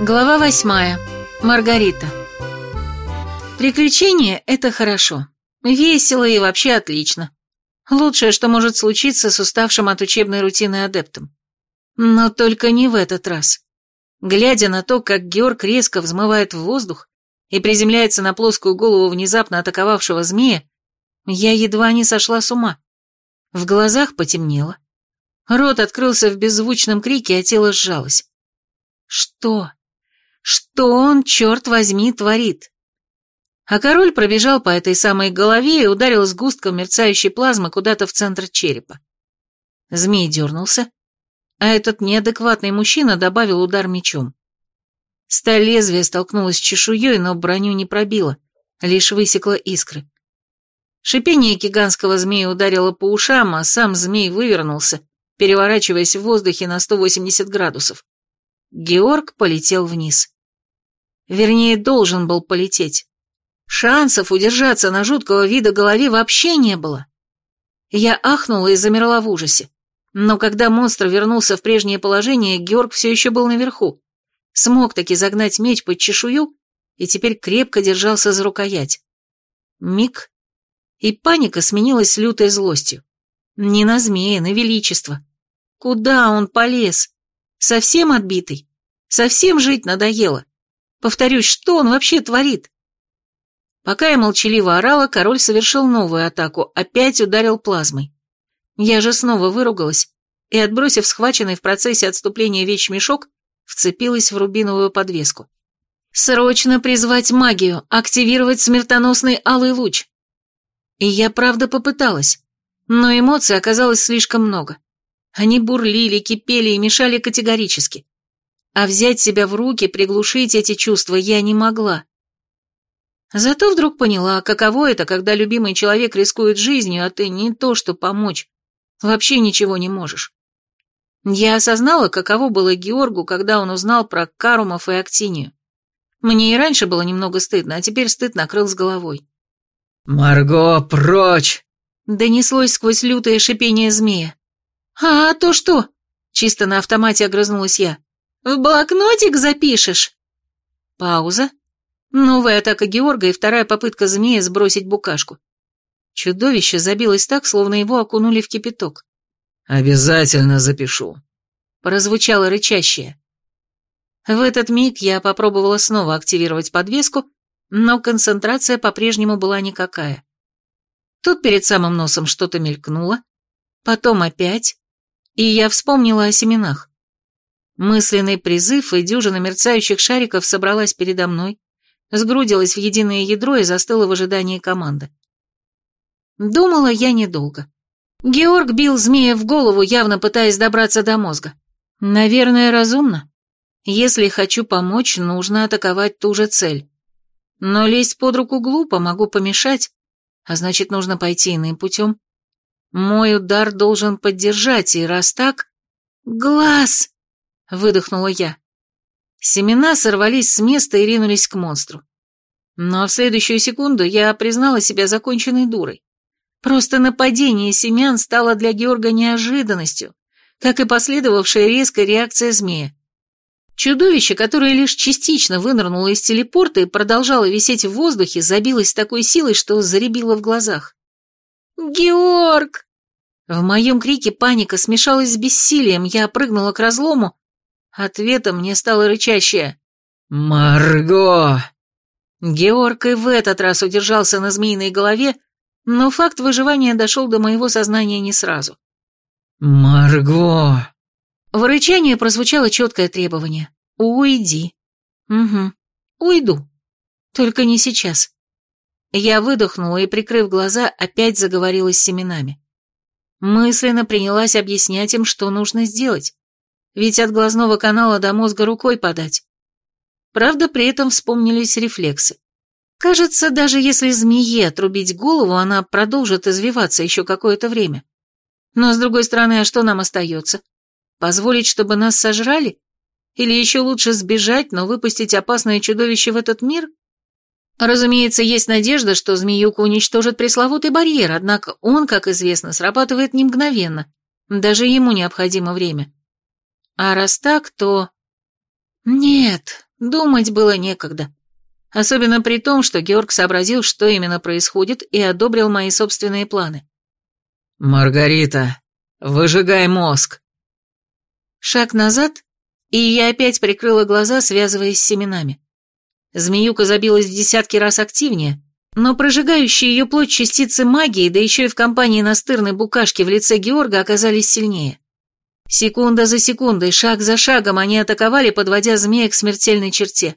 Глава восьмая. Маргарита. Приключения — это хорошо. Весело и вообще отлично. Лучшее, что может случиться с уставшим от учебной рутины адептом. Но только не в этот раз. Глядя на то, как Георг резко взмывает в воздух и приземляется на плоскую голову внезапно атаковавшего змея, я едва не сошла с ума. В глазах потемнело. Рот открылся в беззвучном крике, а тело сжалось. Что? Что он, черт возьми, творит? А король пробежал по этой самой голове и ударил сгустком мерцающей плазмы куда-то в центр черепа. Змей дернулся, а этот неадекватный мужчина добавил удар мечом. Сталь лезвия столкнулась с чешуей, но броню не пробила, лишь высекла искры. Шипение гигантского змея ударило по ушам, а сам змей вывернулся, переворачиваясь в воздухе на 180 градусов. Георг полетел вниз. Вернее, должен был полететь. Шансов удержаться на жуткого вида голове вообще не было. Я ахнула и замерла в ужасе. Но когда монстр вернулся в прежнее положение, Георг все еще был наверху. Смог таки загнать меч под чешую и теперь крепко держался за рукоять. Миг, и паника сменилась лютой злостью. Не на змея, на величество. Куда он полез? Совсем отбитый? Совсем жить надоело? Повторюсь, что он вообще творит? Пока я молчаливо орала, король совершил новую атаку, опять ударил плазмой. Я же снова выругалась и, отбросив схваченный в процессе отступления вещмешок, вцепилась в рубиновую подвеску. «Срочно призвать магию, активировать смертоносный алый луч!» И я правда попыталась, но эмоций оказалось слишком много. Они бурлили, кипели и мешали категорически. А взять себя в руки, приглушить эти чувства я не могла. Зато вдруг поняла, каково это, когда любимый человек рискует жизнью, а ты не то что помочь, вообще ничего не можешь. Я осознала, каково было Георгу, когда он узнал про Карумов и Актинию. Мне и раньше было немного стыдно, а теперь стыд накрыл с головой. «Марго, прочь!» Донеслось сквозь лютое шипение змея. «А, то что?» Чисто на автомате огрызнулась я. «В блокнотик запишешь?» Пауза. Новая атака Георга и вторая попытка змея сбросить букашку. Чудовище забилось так, словно его окунули в кипяток. «Обязательно запишу», — прозвучало рычащее. В этот миг я попробовала снова активировать подвеску, но концентрация по-прежнему была никакая. Тут перед самым носом что-то мелькнуло, потом опять, и я вспомнила о семенах. Мысленный призыв и дюжина мерцающих шариков собралась передо мной, сгрудилась в единое ядро и застыла в ожидании команды. Думала я недолго. Георг бил змея в голову, явно пытаясь добраться до мозга. Наверное, разумно. Если хочу помочь, нужно атаковать ту же цель. Но лезть под руку глупо, могу помешать, а значит, нужно пойти иным путем. Мой удар должен поддержать, и раз так... «Глаз!» — выдохнула я. Семена сорвались с места и ринулись к монстру. Но в следующую секунду я признала себя законченной дурой. Просто нападение семян стало для Георга неожиданностью, как и последовавшая резкая реакция змея. Чудовище, которое лишь частично вынырнуло из телепорта и продолжало висеть в воздухе, забилось с такой силой, что заребило в глазах. «Георг!» В моем крике паника смешалась с бессилием, я прыгнула к разлому. Ответом мне стало рычащее «Марго!» Георг и в этот раз удержался на змеиной голове, но факт выживания дошел до моего сознания не сразу. «Марго!» В рычании прозвучало четкое требование. «Уйди». «Угу. Уйду. Только не сейчас». Я выдохнула и, прикрыв глаза, опять заговорила с семенами. Мысленно принялась объяснять им, что нужно сделать. Ведь от глазного канала до мозга рукой подать. Правда, при этом вспомнились рефлексы. Кажется, даже если змее отрубить голову, она продолжит извиваться еще какое-то время. Но, с другой стороны, а что нам остается? Позволить, чтобы нас сожрали? Или еще лучше сбежать, но выпустить опасное чудовище в этот мир? Разумеется, есть надежда, что змеюка уничтожит пресловутый барьер, однако он, как известно, срабатывает не мгновенно. Даже ему необходимо время. А раз так, то... Нет, Думать было некогда. Особенно при том, что Георг сообразил, что именно происходит, и одобрил мои собственные планы. «Маргарита, выжигай мозг!» Шаг назад, и я опять прикрыла глаза, связываясь с семенами. Змеюка забилась в десятки раз активнее, но прожигающие ее плоть частицы магии, да еще и в компании настырной букашки в лице Георга оказались сильнее. Секунда за секундой, шаг за шагом они атаковали, подводя змея к смертельной черте.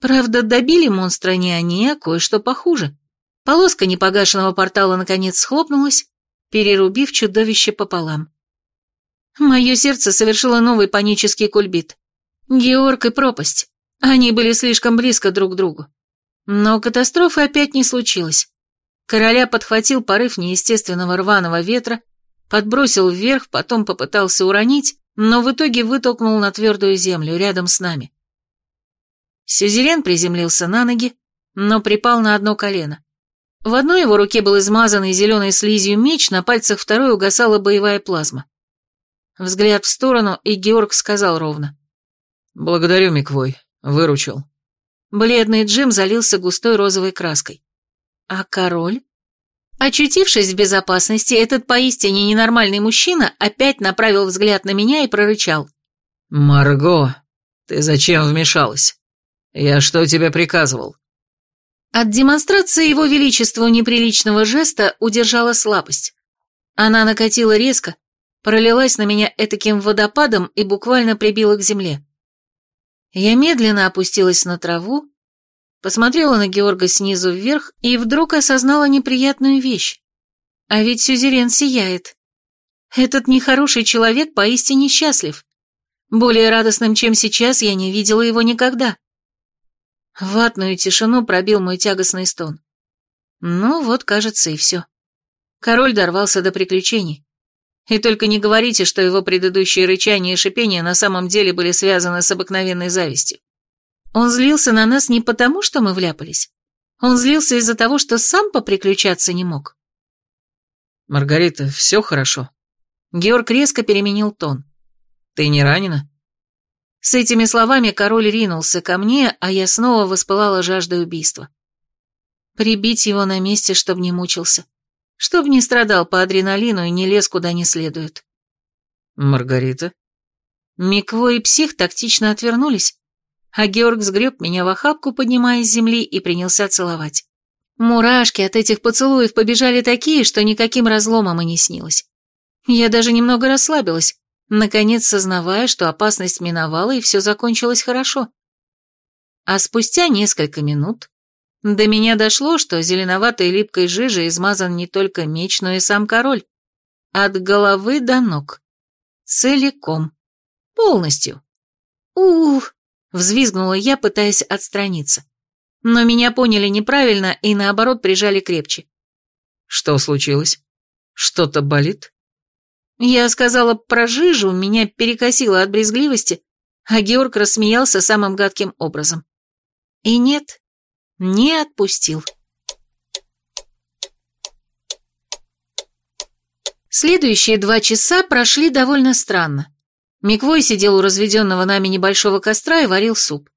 Правда, добили монстра не они, а кое-что похуже. Полоска непогашенного портала наконец схлопнулась, перерубив чудовище пополам. Мое сердце совершило новый панический кульбит. Георг и пропасть. Они были слишком близко друг к другу. Но катастрофы опять не случилось. Короля подхватил порыв неестественного рваного ветра, подбросил вверх, потом попытался уронить, но в итоге вытолкнул на твердую землю рядом с нами. Сюзерен приземлился на ноги, но припал на одно колено. В одной его руке был измазанный зеленой слизью меч, на пальцах второй угасала боевая плазма. Взгляд в сторону, и Георг сказал ровно. «Благодарю, Миквой, выручил». Бледный Джим залился густой розовой краской. А король? Очутившись в безопасности, этот поистине ненормальный мужчина опять направил взгляд на меня и прорычал. «Марго, ты зачем вмешалась? Я что тебе приказывал?» От демонстрации его величеству неприличного жеста удержала слабость. Она накатила резко, пролилась на меня этаким водопадом и буквально прибила к земле. Я медленно опустилась на траву, посмотрела на Георга снизу вверх и вдруг осознала неприятную вещь. А ведь сюзерен сияет. Этот нехороший человек поистине счастлив. Более радостным, чем сейчас, я не видела его никогда. Ватную тишину пробил мой тягостный стон. Ну вот, кажется, и все. Король дорвался до приключений. И только не говорите, что его предыдущие рычания и шипения на самом деле были связаны с обыкновенной завистью. Он злился на нас не потому, что мы вляпались. Он злился из-за того, что сам поприключаться не мог. «Маргарита, все хорошо?» Георг резко переменил тон. «Ты не ранена?» С этими словами король ринулся ко мне, а я снова воспылала жаждой убийства. Прибить его на месте, чтобы не мучился чтоб не страдал по адреналину и не лез куда не следует. Маргарита? Микво и псих тактично отвернулись, а Георг сгреб меня в охапку, поднимая с земли, и принялся целовать. Мурашки от этих поцелуев побежали такие, что никаким разломом и не снилось. Я даже немного расслабилась, наконец сознавая, что опасность миновала и все закончилось хорошо. А спустя несколько минут до меня дошло, что зеленоватой липкой жижей измазан не только меч, но и сам король. От головы до ног. Целиком. Полностью. Ух! Взвизгнула я, пытаясь отстраниться. Но меня поняли неправильно и наоборот прижали крепче. Что случилось? Что-то болит? Я сказала про жижу, меня перекосило от брезгливости, а Георг рассмеялся самым гадким образом. И нет, не отпустил. Следующие два часа прошли довольно странно. Миквой сидел у разведенного нами небольшого костра и варил суп.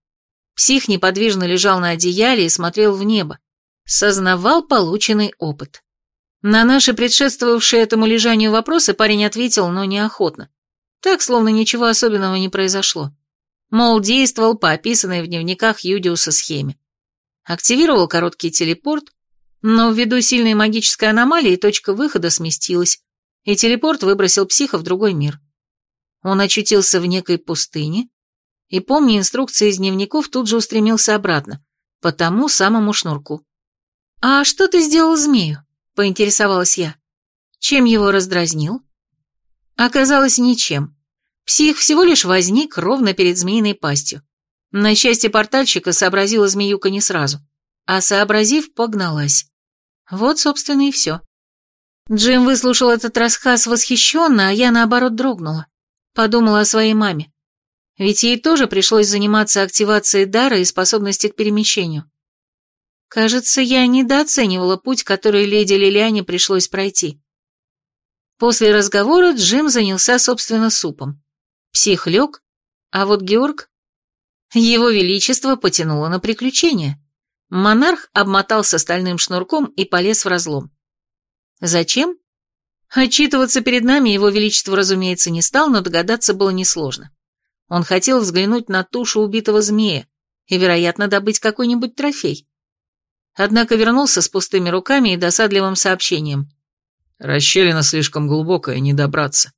Псих неподвижно лежал на одеяле и смотрел в небо. Сознавал полученный опыт. На наши предшествовавшие этому лежанию вопросы парень ответил, но неохотно. Так, словно ничего особенного не произошло. Мол, действовал по описанной в дневниках Юдиуса схеме активировал короткий телепорт, но ввиду сильной магической аномалии точка выхода сместилась, и телепорт выбросил психа в другой мир. Он очутился в некой пустыне, и, помня инструкции из дневников, тут же устремился обратно, по тому самому шнурку. «А что ты сделал змею?» — поинтересовалась я. «Чем его раздразнил?» Оказалось, ничем. Псих всего лишь возник ровно перед змеиной пастью. На счастье портальщика сообразила змеюка не сразу, а сообразив, погналась. Вот, собственно, и все. Джим выслушал этот рассказ восхищенно, а я, наоборот, дрогнула. Подумала о своей маме. Ведь ей тоже пришлось заниматься активацией дара и способности к перемещению. Кажется, я недооценивала путь, который леди Лилиане пришлось пройти. После разговора Джим занялся, собственно, супом. Псих лег, а вот Георг Его Величество потянуло на приключения. Монарх обмотался стальным шнурком и полез в разлом. Зачем? Отчитываться перед нами его величество, разумеется, не стал, но догадаться было несложно. Он хотел взглянуть на тушу убитого змея и, вероятно, добыть какой-нибудь трофей. Однако вернулся с пустыми руками и досадливым сообщением. Расщелина слишком глубокая, не добраться.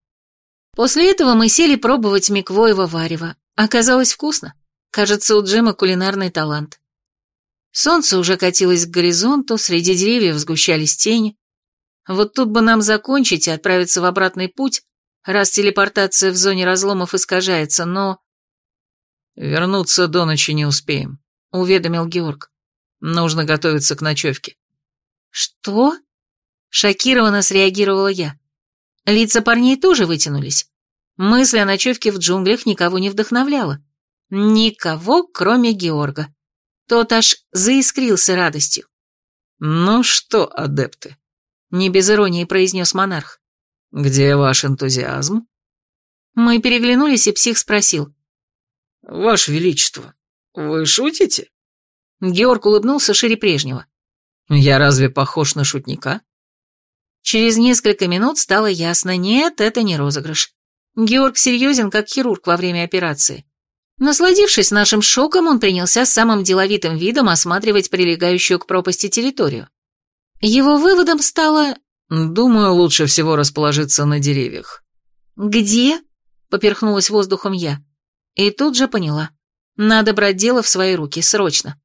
После этого мы сели пробовать миквоево варево. Оказалось вкусно. Кажется, у Джима кулинарный талант. Солнце уже катилось к горизонту, среди деревьев сгущались тени. Вот тут бы нам закончить и отправиться в обратный путь, раз телепортация в зоне разломов искажается, но... «Вернуться до ночи не успеем», — уведомил Георг. «Нужно готовиться к ночевке». «Что?» — шокированно среагировала я. Лица парней тоже вытянулись. Мысль о ночевке в джунглях никого не вдохновляла. Никого, кроме Георга. Тот аж заискрился радостью. «Ну что, адепты?» Не без иронии произнес монарх. «Где ваш энтузиазм?» Мы переглянулись, и псих спросил. «Ваше Величество, вы шутите?» Георг улыбнулся шире прежнего. «Я разве похож на шутника?» Через несколько минут стало ясно, нет, это не розыгрыш. Георг серьезен, как хирург во время операции. Насладившись нашим шоком, он принялся самым деловитым видом осматривать прилегающую к пропасти территорию. Его выводом стало... «Думаю, лучше всего расположиться на деревьях». «Где?» — поперхнулась воздухом я. И тут же поняла. Надо брать дело в свои руки, срочно.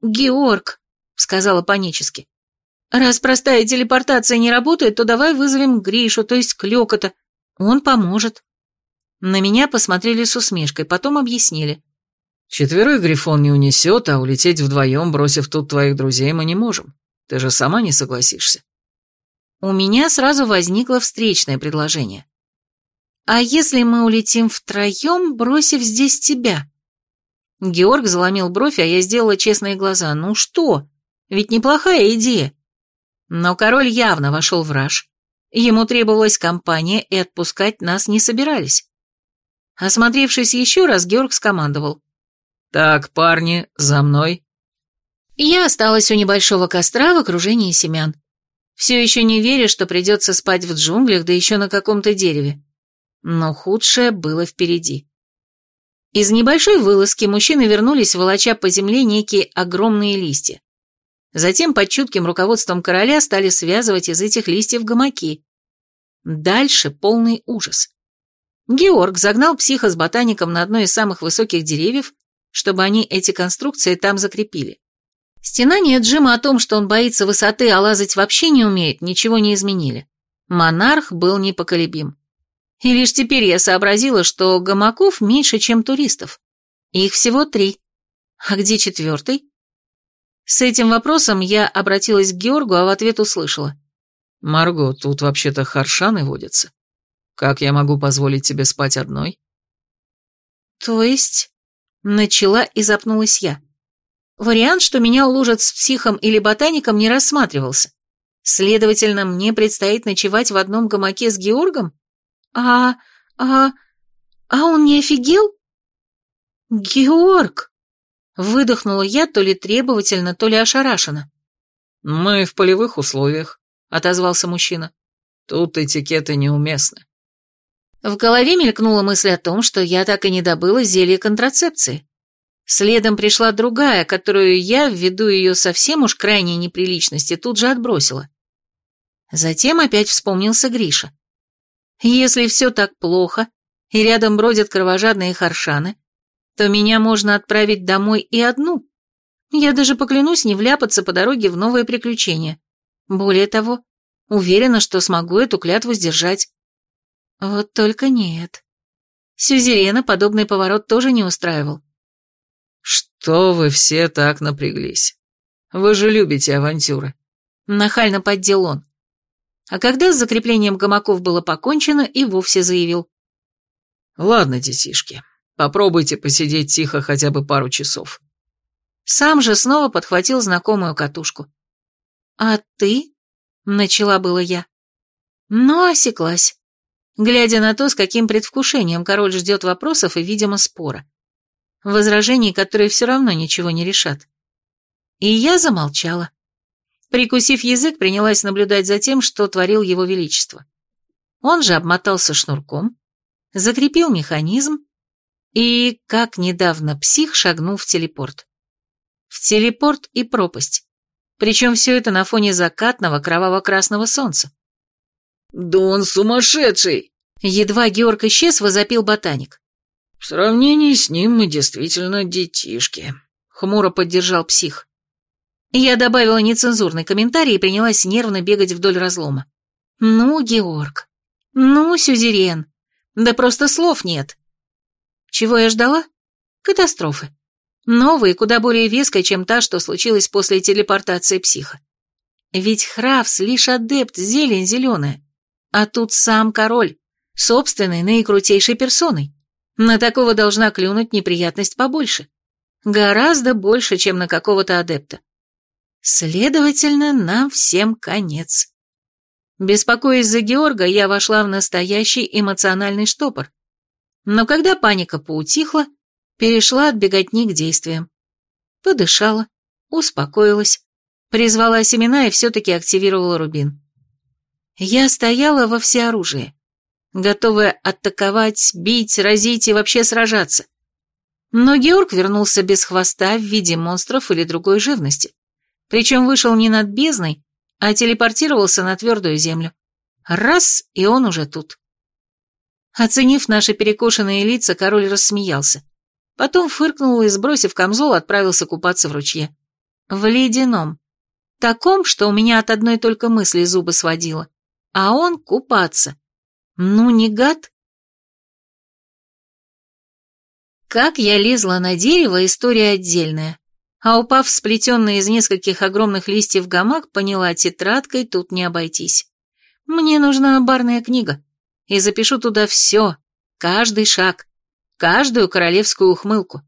«Георг», — сказала панически, — «раз простая телепортация не работает, то давай вызовем Гришу, то есть Клёкота. Он поможет». На меня посмотрели с усмешкой, потом объяснили. «Четверых Грифон не унесет, а улететь вдвоем, бросив тут твоих друзей, мы не можем. Ты же сама не согласишься. У меня сразу возникло встречное предложение. А если мы улетим втроем, бросив здесь тебя? Георг заломил бровь, а я сделала честные глаза. Ну что? Ведь неплохая идея. Но король явно вошел в раж. Ему требовалась компания, и отпускать нас не собирались. Осмотревшись еще раз, Георг скомандовал. «Так, парни, за мной». Я осталась у небольшого костра в окружении семян. Все еще не веря, что придется спать в джунглях, да еще на каком-то дереве. Но худшее было впереди. Из небольшой вылазки мужчины вернулись, волоча по земле некие огромные листья. Затем под чутким руководством короля стали связывать из этих листьев гамаки. Дальше полный ужас. Георг загнал психа с ботаником на одно из самых высоких деревьев, чтобы они эти конструкции там закрепили. Стенания Джима о том, что он боится высоты, а лазать вообще не умеет, ничего не изменили. Монарх был непоколебим. И лишь теперь я сообразила, что гамаков меньше, чем туристов. Их всего три. А где четвертый? С этим вопросом я обратилась к Георгу, а в ответ услышала. «Марго, тут вообще-то харшаны водятся. Как я могу позволить тебе спать одной?» «То есть...» Начала и запнулась я. Вариант, что меня уложат с психом или ботаником, не рассматривался. Следовательно, мне предстоит ночевать в одном гамаке с Георгом? А... а... а он не офигел? Георг! Выдохнула я то ли требовательно, то ли ошарашенно. «Мы в полевых условиях», — отозвался мужчина. «Тут этикеты неуместны». В голове мелькнула мысль о том, что я так и не добыла зелье контрацепции. Следом пришла другая, которую я, ввиду ее совсем уж крайней неприличности, тут же отбросила. Затем опять вспомнился Гриша. Если все так плохо, и рядом бродят кровожадные харшаны, то меня можно отправить домой и одну. Я даже поклянусь не вляпаться по дороге в новые приключения. Более того, уверена, что смогу эту клятву сдержать. Вот только нет. Сюзерена подобный поворот тоже не устраивал. «Что вы все так напряглись? Вы же любите авантюры». Нахально поддел он. А когда с закреплением гамаков было покончено, и вовсе заявил. «Ладно, детишки, попробуйте посидеть тихо хотя бы пару часов». Сам же снова подхватил знакомую катушку. «А ты?» — начала было я. Но осеклась, глядя на то, с каким предвкушением король ждет вопросов и, видимо, спора. Возражений, которые все равно ничего не решат. И я замолчала. Прикусив язык, принялась наблюдать за тем, что творил его величество. Он же обмотался шнурком, закрепил механизм и, как недавно псих, шагнул в телепорт. В телепорт и пропасть. Причем все это на фоне закатного кроваво-красного солнца. «Да он сумасшедший!» Едва Георг исчез, возопил ботаник. «В сравнении с ним мы действительно детишки», — хмуро поддержал псих. Я добавила нецензурный комментарий и принялась нервно бегать вдоль разлома. «Ну, Георг, ну, сюзерен, да просто слов нет». Чего я ждала? Катастрофы. Новой, куда более веской, чем та, что случилась после телепортации психа. Ведь Хравс лишь адепт, зелень зеленая. А тут сам король, собственной наикрутейшей персоной. На такого должна клюнуть неприятность побольше. Гораздо больше, чем на какого-то адепта. Следовательно, нам всем конец. Беспокоясь за Георга, я вошла в настоящий эмоциональный штопор. Но когда паника поутихла, перешла от беготни к действиям. Подышала, успокоилась, призвала семена и все-таки активировала рубин. Я стояла во всеоружии, готовая атаковать, бить, разить и вообще сражаться. Но Георг вернулся без хвоста в виде монстров или другой живности. Причем вышел не над бездной, а телепортировался на твердую землю. Раз, и он уже тут. Оценив наши перекошенные лица, король рассмеялся. Потом фыркнул и, сбросив камзол, отправился купаться в ручье. В ледяном. Таком, что у меня от одной только мысли зубы сводило а он купаться. Ну, не гад. Как я лезла на дерево, история отдельная. А упав в сплетенный из нескольких огромных листьев гамак, поняла, тетрадкой тут не обойтись. Мне нужна барная книга, и запишу туда все, каждый шаг, каждую королевскую ухмылку.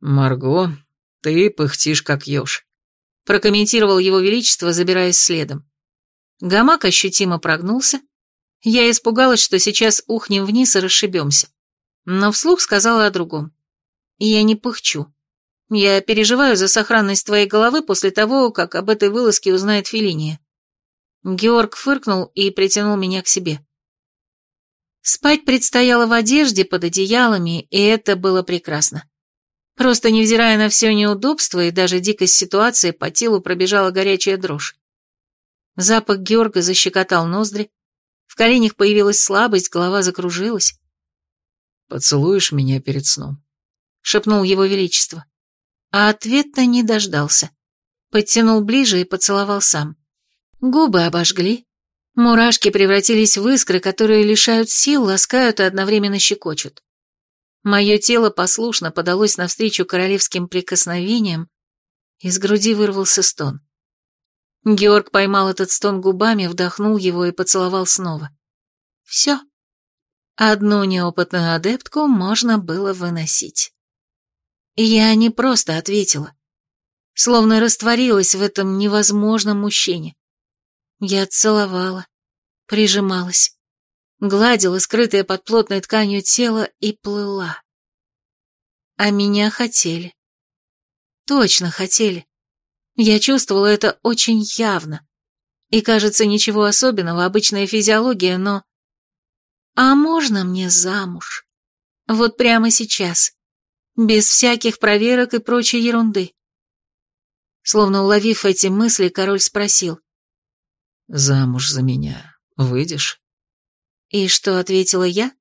«Марго, ты пыхтишь как еж», — прокомментировал его величество, забираясь следом. Гамак ощутимо прогнулся. Я испугалась, что сейчас ухнем вниз и расшибемся. Но вслух сказала о другом. Я не пыхчу. Я переживаю за сохранность твоей головы после того, как об этой вылазке узнает Фелиния. Георг фыркнул и притянул меня к себе. Спать предстояло в одежде под одеялами, и это было прекрасно. Просто невзирая на все неудобства и даже дикость ситуации, по телу пробежала горячая дрожь. Запах Георга защекотал ноздри, коленях появилась слабость, голова закружилась. «Поцелуешь меня перед сном?» — шепнул его величество. А ответа не дождался. Подтянул ближе и поцеловал сам. Губы обожгли. Мурашки превратились в искры, которые лишают сил, ласкают и одновременно щекочут. Мое тело послушно подалось навстречу королевским прикосновениям, из груди вырвался стон. Георг поймал этот стон губами, вдохнул его и поцеловал снова. Все. Одну неопытную адептку можно было выносить. Я не просто ответила. Словно растворилась в этом невозможном мужчине. Я целовала, прижималась, гладила скрытое под плотной тканью тело и плыла. А меня хотели. Точно хотели. Я чувствовала это очень явно. И, кажется, ничего особенного, обычная физиология, но... А можно мне замуж? Вот прямо сейчас. Без всяких проверок и прочей ерунды. Словно уловив эти мысли, король спросил. «Замуж за меня выйдешь?» И что ответила я?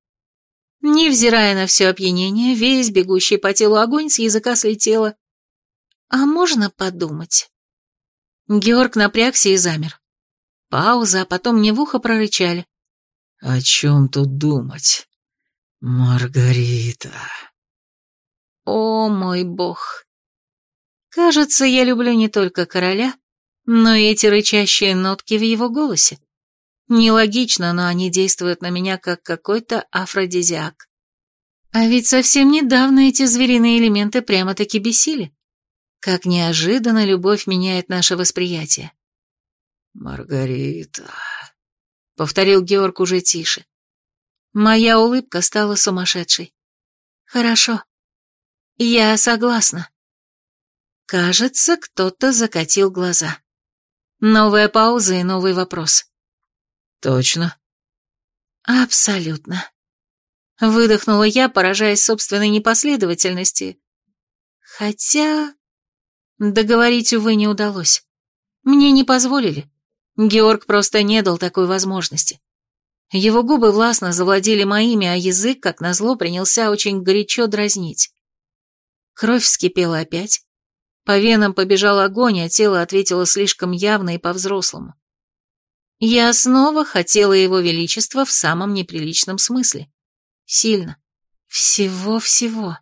Невзирая на все опьянение, весь бегущий по телу огонь с языка слетела. А можно подумать? Георг напрягся и замер. Пауза, а потом мне в ухо прорычали. О чем тут думать? Маргарита. О, мой бог. Кажется, я люблю не только короля, но и эти рычащие нотки в его голосе. Нелогично, но они действуют на меня как какой-то афродизиак. А ведь совсем недавно эти звериные элементы прямо-таки бесили. Как неожиданно любовь меняет наше восприятие. «Маргарита», — повторил Георг уже тише. Моя улыбка стала сумасшедшей. «Хорошо. Я согласна. Кажется, кто-то закатил глаза. Новая пауза и новый вопрос. Точно? Абсолютно. Выдохнула я, поражаясь собственной непоследовательности. Хотя... Договорить, увы, не удалось. Мне не позволили. Георг просто не дал такой возможности. Его губы властно завладели моими, а язык, как назло, принялся очень горячо дразнить. Кровь вскипела опять. По венам побежал огонь, а тело ответило слишком явно и по-взрослому. Я снова хотела его величества в самом неприличном смысле. Сильно. Всего-всего.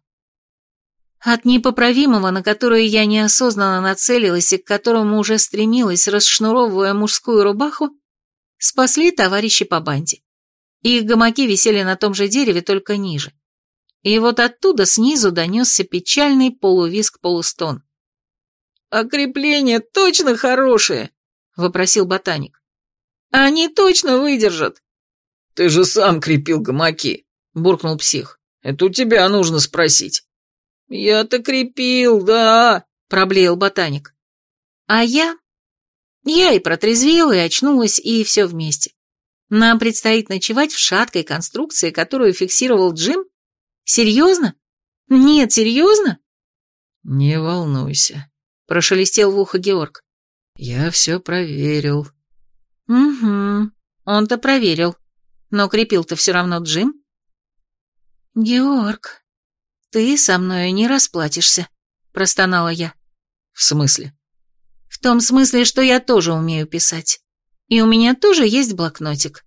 От непоправимого, на которое я неосознанно нацелилась и к которому уже стремилась, расшнуровывая мужскую рубаху, спасли товарищи по банде. Их гамаки висели на том же дереве, только ниже. И вот оттуда снизу донесся печальный полувиск-полустон. «А точно хорошие?» — вопросил ботаник. «Они точно выдержат!» «Ты же сам крепил гамаки!» — буркнул псих. «Это у тебя нужно спросить». «Я-то крепил, да!» — проблеял ботаник. «А я?» Я и протрезвела, и очнулась, и все вместе. Нам предстоит ночевать в шаткой конструкции, которую фиксировал Джим? Серьезно? Нет, серьезно? Не волнуйся, прошелестел в ухо Георг. Я все проверил. Угу, он-то проверил. Но крепил-то все равно Джим. Георг, ты со мной не расплатишься, простонала я. В смысле? В том смысле, что я тоже умею писать. И у меня тоже есть блокнотик.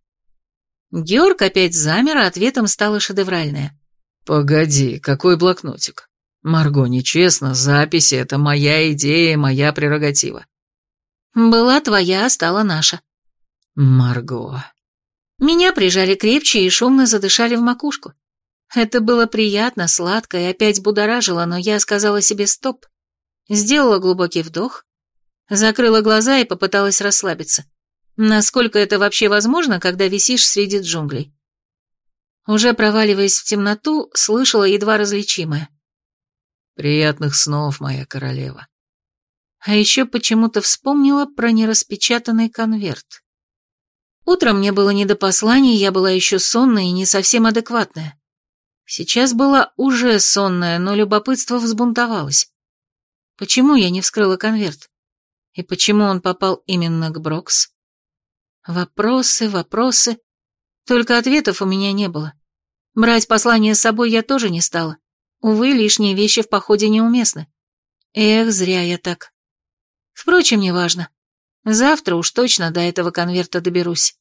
Георг опять замер, а ответом стало шедевральное. «Погоди, какой блокнотик? Марго, нечестно, записи — это моя идея, моя прерогатива». «Была твоя, стала наша». «Марго...» Меня прижали крепче и шумно задышали в макушку. Это было приятно, сладко и опять будоражило, но я сказала себе «стоп». Сделала глубокий вдох, закрыла глаза и попыталась расслабиться. Насколько это вообще возможно, когда висишь среди джунглей? Уже проваливаясь в темноту, слышала едва различимое. «Приятных снов, моя королева». А еще почему-то вспомнила про нераспечатанный конверт. Утром мне было не до посланий, я была еще сонная и не совсем адекватная. Сейчас была уже сонная, но любопытство взбунтовалось. Почему я не вскрыла конверт? И почему он попал именно к Брокс? Вопросы, вопросы. Только ответов у меня не было. Брать послание с собой я тоже не стала. Увы, лишние вещи в походе неуместны. Эх, зря я так. Впрочем, неважно. Завтра уж точно до этого конверта доберусь.